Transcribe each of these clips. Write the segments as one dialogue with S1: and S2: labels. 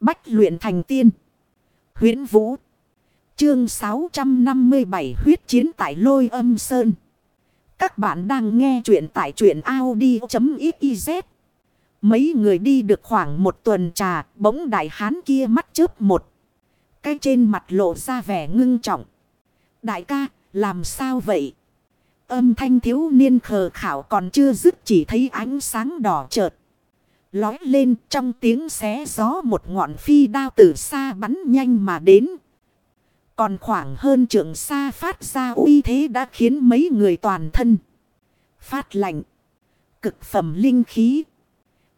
S1: Bách luyện thành tiên. huyễn Vũ. Chương 657 huyết chiến tại lôi âm sơn. Các bạn đang nghe truyện tại truyện Audi.xyz. Mấy người đi được khoảng một tuần trà, bỗng đại hán kia mắt chớp một. Cái trên mặt lộ ra vẻ ngưng trọng. Đại ca, làm sao vậy? Âm thanh thiếu niên khờ khảo còn chưa dứt chỉ thấy ánh sáng đỏ chợt. Lói lên trong tiếng xé gió một ngọn phi đao từ xa bắn nhanh mà đến. Còn khoảng hơn trường xa phát ra uy thế đã khiến mấy người toàn thân. Phát lạnh. Cực phẩm linh khí.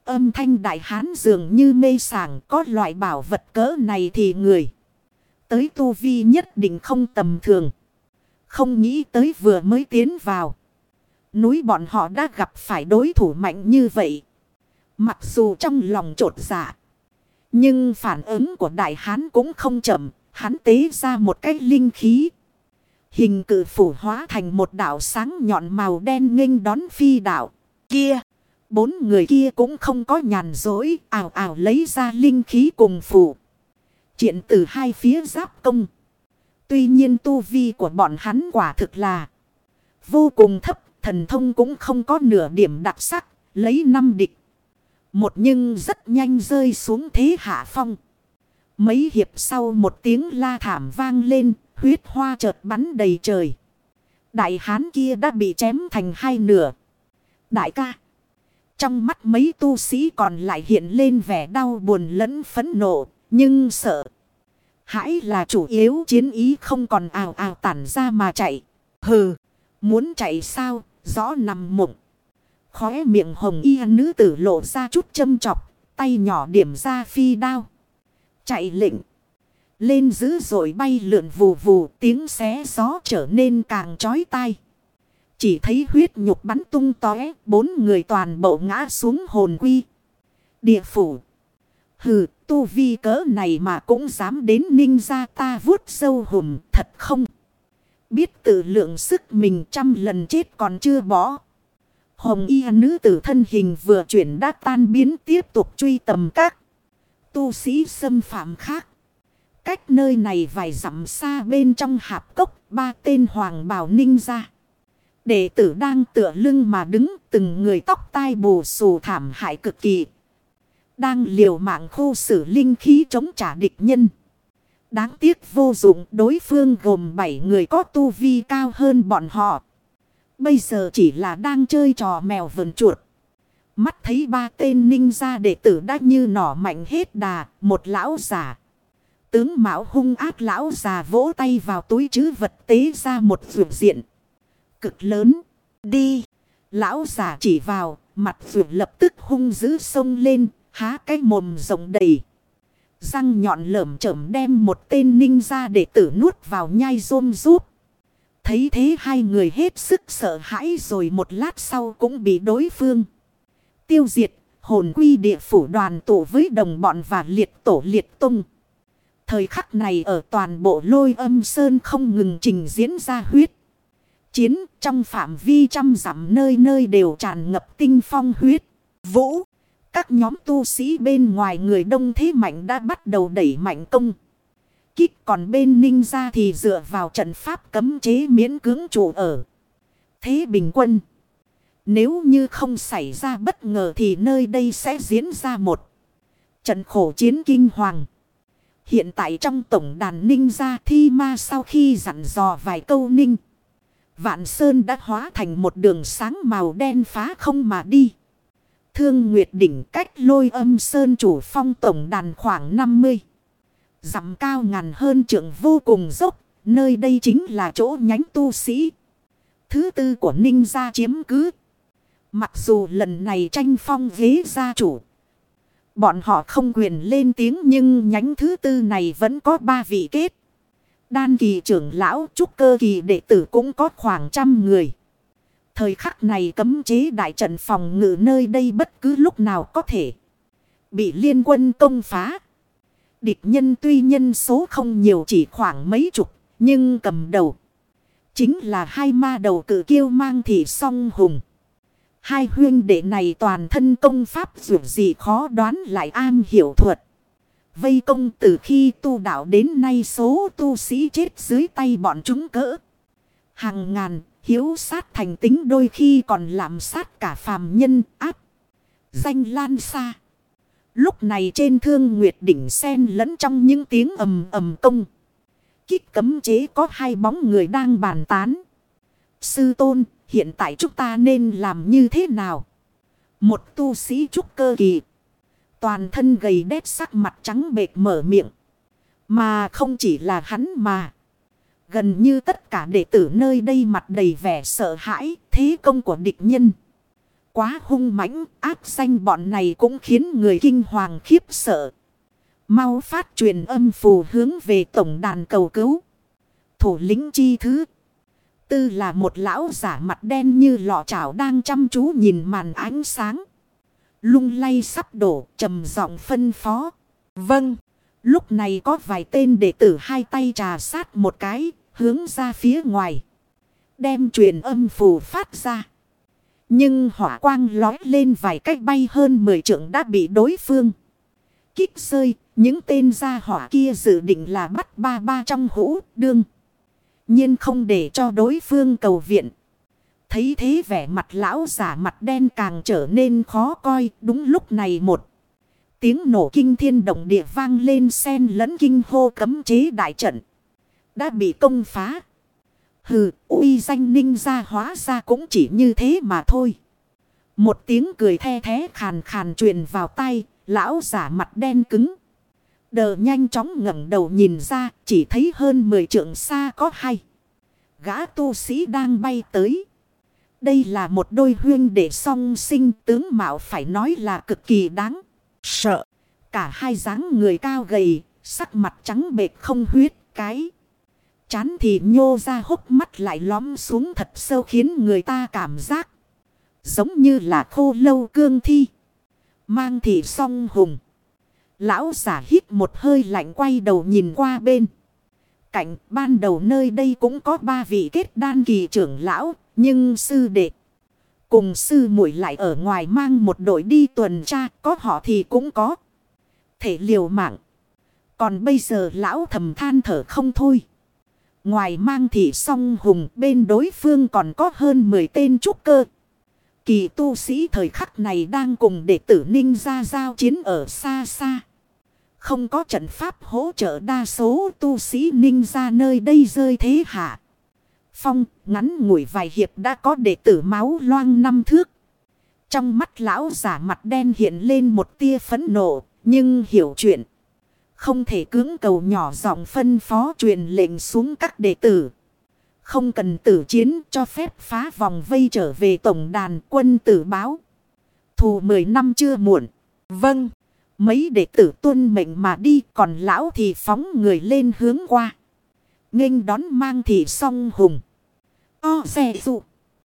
S1: Âm thanh đại hán dường như mê sảng có loại bảo vật cỡ này thì người. Tới tu vi nhất định không tầm thường. Không nghĩ tới vừa mới tiến vào. Núi bọn họ đã gặp phải đối thủ mạnh như vậy. Mặc dù trong lòng trột dạ. Nhưng phản ứng của đại hán cũng không chậm. Hắn tế ra một cái linh khí. Hình cự phủ hóa thành một đảo sáng nhọn màu đen nghênh đón phi đảo. Kia. Bốn người kia cũng không có nhàn dối. Ảo ảo lấy ra linh khí cùng phủ. Chuyện từ hai phía giáp công. Tuy nhiên tu vi của bọn hắn quả thực là vô cùng thấp. Thần thông cũng không có nửa điểm đặc sắc. Lấy năm địch. Một nhưng rất nhanh rơi xuống thế hạ phong. Mấy hiệp sau một tiếng la thảm vang lên, huyết hoa chợt bắn đầy trời. Đại hán kia đã bị chém thành hai nửa. Đại ca. Trong mắt mấy tu sĩ còn lại hiện lên vẻ đau buồn lẫn phẫn nộ, nhưng sợ. Hãi là chủ yếu chiến ý không còn ào ào tản ra mà chạy. Hừ, muốn chạy sao, rõ nằm mộng. Khóe miệng hồng y nữ tử lộ ra chút châm chọc, tay nhỏ điểm ra phi đao. Chạy lệnh. Lên dữ rồi bay lượn vù vù tiếng xé gió trở nên càng chói tai. Chỉ thấy huyết nhục bắn tung tóe, bốn người toàn bộ ngã xuống hồn quy. Địa phủ. Hừ, tu vi cỡ này mà cũng dám đến ninh ra ta vuốt sâu hùm, thật không? Biết tự lượng sức mình trăm lần chết còn chưa bỏ. Hồng y nữ tử thân hình vừa chuyển đã tan biến tiếp tục truy tầm các tu sĩ xâm phạm khác. Cách nơi này vài dặm xa bên trong hạp cốc, ba tên hoàng bảo ninh ra. Đệ tử đang tựa lưng mà đứng, từng người tóc tai bù xù thảm hại cực kỳ. Đang liều mạng khu xử linh khí chống trả địch nhân. Đáng tiếc vô dụng, đối phương gồm 7 người có tu vi cao hơn bọn họ. Bây giờ chỉ là đang chơi trò mèo vần chuột. Mắt thấy ba tên ninh gia đệ tử đã như nỏ mạnh hết đà, một lão già. Tướng mạo hung ác lão già vỗ tay vào túi chứ vật tế ra một vượt diện. Cực lớn. Đi. Lão già chỉ vào, mặt vượt lập tức hung dữ sông lên, há cái mồm rộng đầy. Răng nhọn lởm chởm đem một tên ninh gia đệ tử nuốt vào nhai rôm rút. Thấy thế hai người hết sức sợ hãi rồi một lát sau cũng bị đối phương tiêu diệt, hồn quy địa phủ đoàn tụ với đồng bọn và liệt tổ liệt tung. Thời khắc này ở toàn bộ lôi âm sơn không ngừng trình diễn ra huyết. Chiến trong phạm vi trăm dặm nơi nơi đều tràn ngập tinh phong huyết. Vũ, các nhóm tu sĩ bên ngoài người đông thế mạnh đã bắt đầu đẩy mạnh công. Kích còn bên ninh ra thì dựa vào trận pháp cấm chế miễn cưỡng chủ ở. Thế bình quân. Nếu như không xảy ra bất ngờ thì nơi đây sẽ diễn ra một trận khổ chiến kinh hoàng. Hiện tại trong tổng đàn ninh gia thi ma sau khi dặn dò vài câu ninh. Vạn Sơn đã hóa thành một đường sáng màu đen phá không mà đi. Thương Nguyệt đỉnh cách lôi âm Sơn chủ phong tổng đàn khoảng 50. Dặm cao ngàn hơn trượng vô cùng dốc. Nơi đây chính là chỗ nhánh tu sĩ. Thứ tư của ninh gia chiếm cứ. Mặc dù lần này tranh phong ghế gia chủ. Bọn họ không quyền lên tiếng nhưng nhánh thứ tư này vẫn có ba vị kết. Đan kỳ trưởng lão, trúc cơ kỳ đệ tử cũng có khoảng trăm người. Thời khắc này cấm chế đại trận phòng ngự nơi đây bất cứ lúc nào có thể bị liên quân công phá. Địch nhân tuy nhân số không nhiều chỉ khoảng mấy chục, nhưng cầm đầu. Chính là hai ma đầu cử kiêu mang thị song hùng. Hai huyên đệ này toàn thân công pháp dù gì khó đoán lại an hiểu thuật. Vây công từ khi tu đạo đến nay số tu sĩ chết dưới tay bọn chúng cỡ. Hàng ngàn, hiếu sát thành tính đôi khi còn làm sát cả phàm nhân áp. Danh lan xa. Lúc này trên thương nguyệt đỉnh sen lẫn trong những tiếng ầm ầm công. Kích cấm chế có hai bóng người đang bàn tán. Sư tôn, hiện tại chúng ta nên làm như thế nào? Một tu sĩ trúc cơ kỳ. Toàn thân gầy đét sắc mặt trắng bệt mở miệng. Mà không chỉ là hắn mà. Gần như tất cả đệ tử nơi đây mặt đầy vẻ sợ hãi, thế công của địch nhân. Quá hung mãnh, áp danh bọn này cũng khiến người kinh hoàng khiếp sợ. Mau phát truyền âm phù hướng về tổng đàn cầu cứu. Thủ lĩnh chi thứ. Tư là một lão giả mặt đen như lọ chảo đang chăm chú nhìn màn ánh sáng. Lung lay sắp đổ, trầm giọng phân phó. Vâng. Lúc này có vài tên đệ tử hai tay trà sát một cái, hướng ra phía ngoài. Đem truyền âm phù phát ra. Nhưng hỏa quang lói lên vài cách bay hơn 10 trượng đã bị đối phương. Kích rơi, những tên gia hỏa kia dự định là bắt ba ba trong hũ đương. nhiên không để cho đối phương cầu viện. Thấy thế vẻ mặt lão giả mặt đen càng trở nên khó coi. Đúng lúc này một tiếng nổ kinh thiên động địa vang lên sen lẫn kinh hô cấm chế đại trận. Đã bị công phá. Hừ, uy danh ninh ra hóa ra cũng chỉ như thế mà thôi. Một tiếng cười the thế khàn khàn truyền vào tay, lão giả mặt đen cứng. Đờ nhanh chóng ngẩng đầu nhìn ra, chỉ thấy hơn 10 trượng xa có hai. Gã tu sĩ đang bay tới. Đây là một đôi huyên để song sinh tướng mạo phải nói là cực kỳ đáng sợ. Cả hai dáng người cao gầy, sắc mặt trắng bệt không huyết cái. Chán thì nhô ra hốc mắt lại lóm xuống thật sâu khiến người ta cảm giác. Giống như là khô lâu cương thi. Mang thị song hùng. Lão giả hít một hơi lạnh quay đầu nhìn qua bên. Cạnh ban đầu nơi đây cũng có ba vị kết đan kỳ trưởng lão. Nhưng sư đệ cùng sư muội lại ở ngoài mang một đội đi tuần tra. Có họ thì cũng có. Thể liều mạng. Còn bây giờ lão thầm than thở không thôi. Ngoài mang thị song hùng bên đối phương còn có hơn 10 tên trúc cơ. Kỳ tu sĩ thời khắc này đang cùng đệ tử ninh ra giao chiến ở xa xa. Không có trận pháp hỗ trợ đa số tu sĩ ninh ra nơi đây rơi thế hạ. Phong ngắn ngủi vài hiệp đã có đệ tử máu loang năm thước. Trong mắt lão giả mặt đen hiện lên một tia phấn nộ, nhưng hiểu chuyện. Không thể cưỡng cầu nhỏ giọng phân phó truyền lệnh xuống các đệ tử. Không cần tử chiến cho phép phá vòng vây trở về tổng đàn quân tử báo. Thù 10 năm chưa muộn. Vâng. Mấy đệ tử tuân mệnh mà đi, còn lão thì phóng người lên hướng qua. nghênh đón mang thị song hùng. O xe dụ.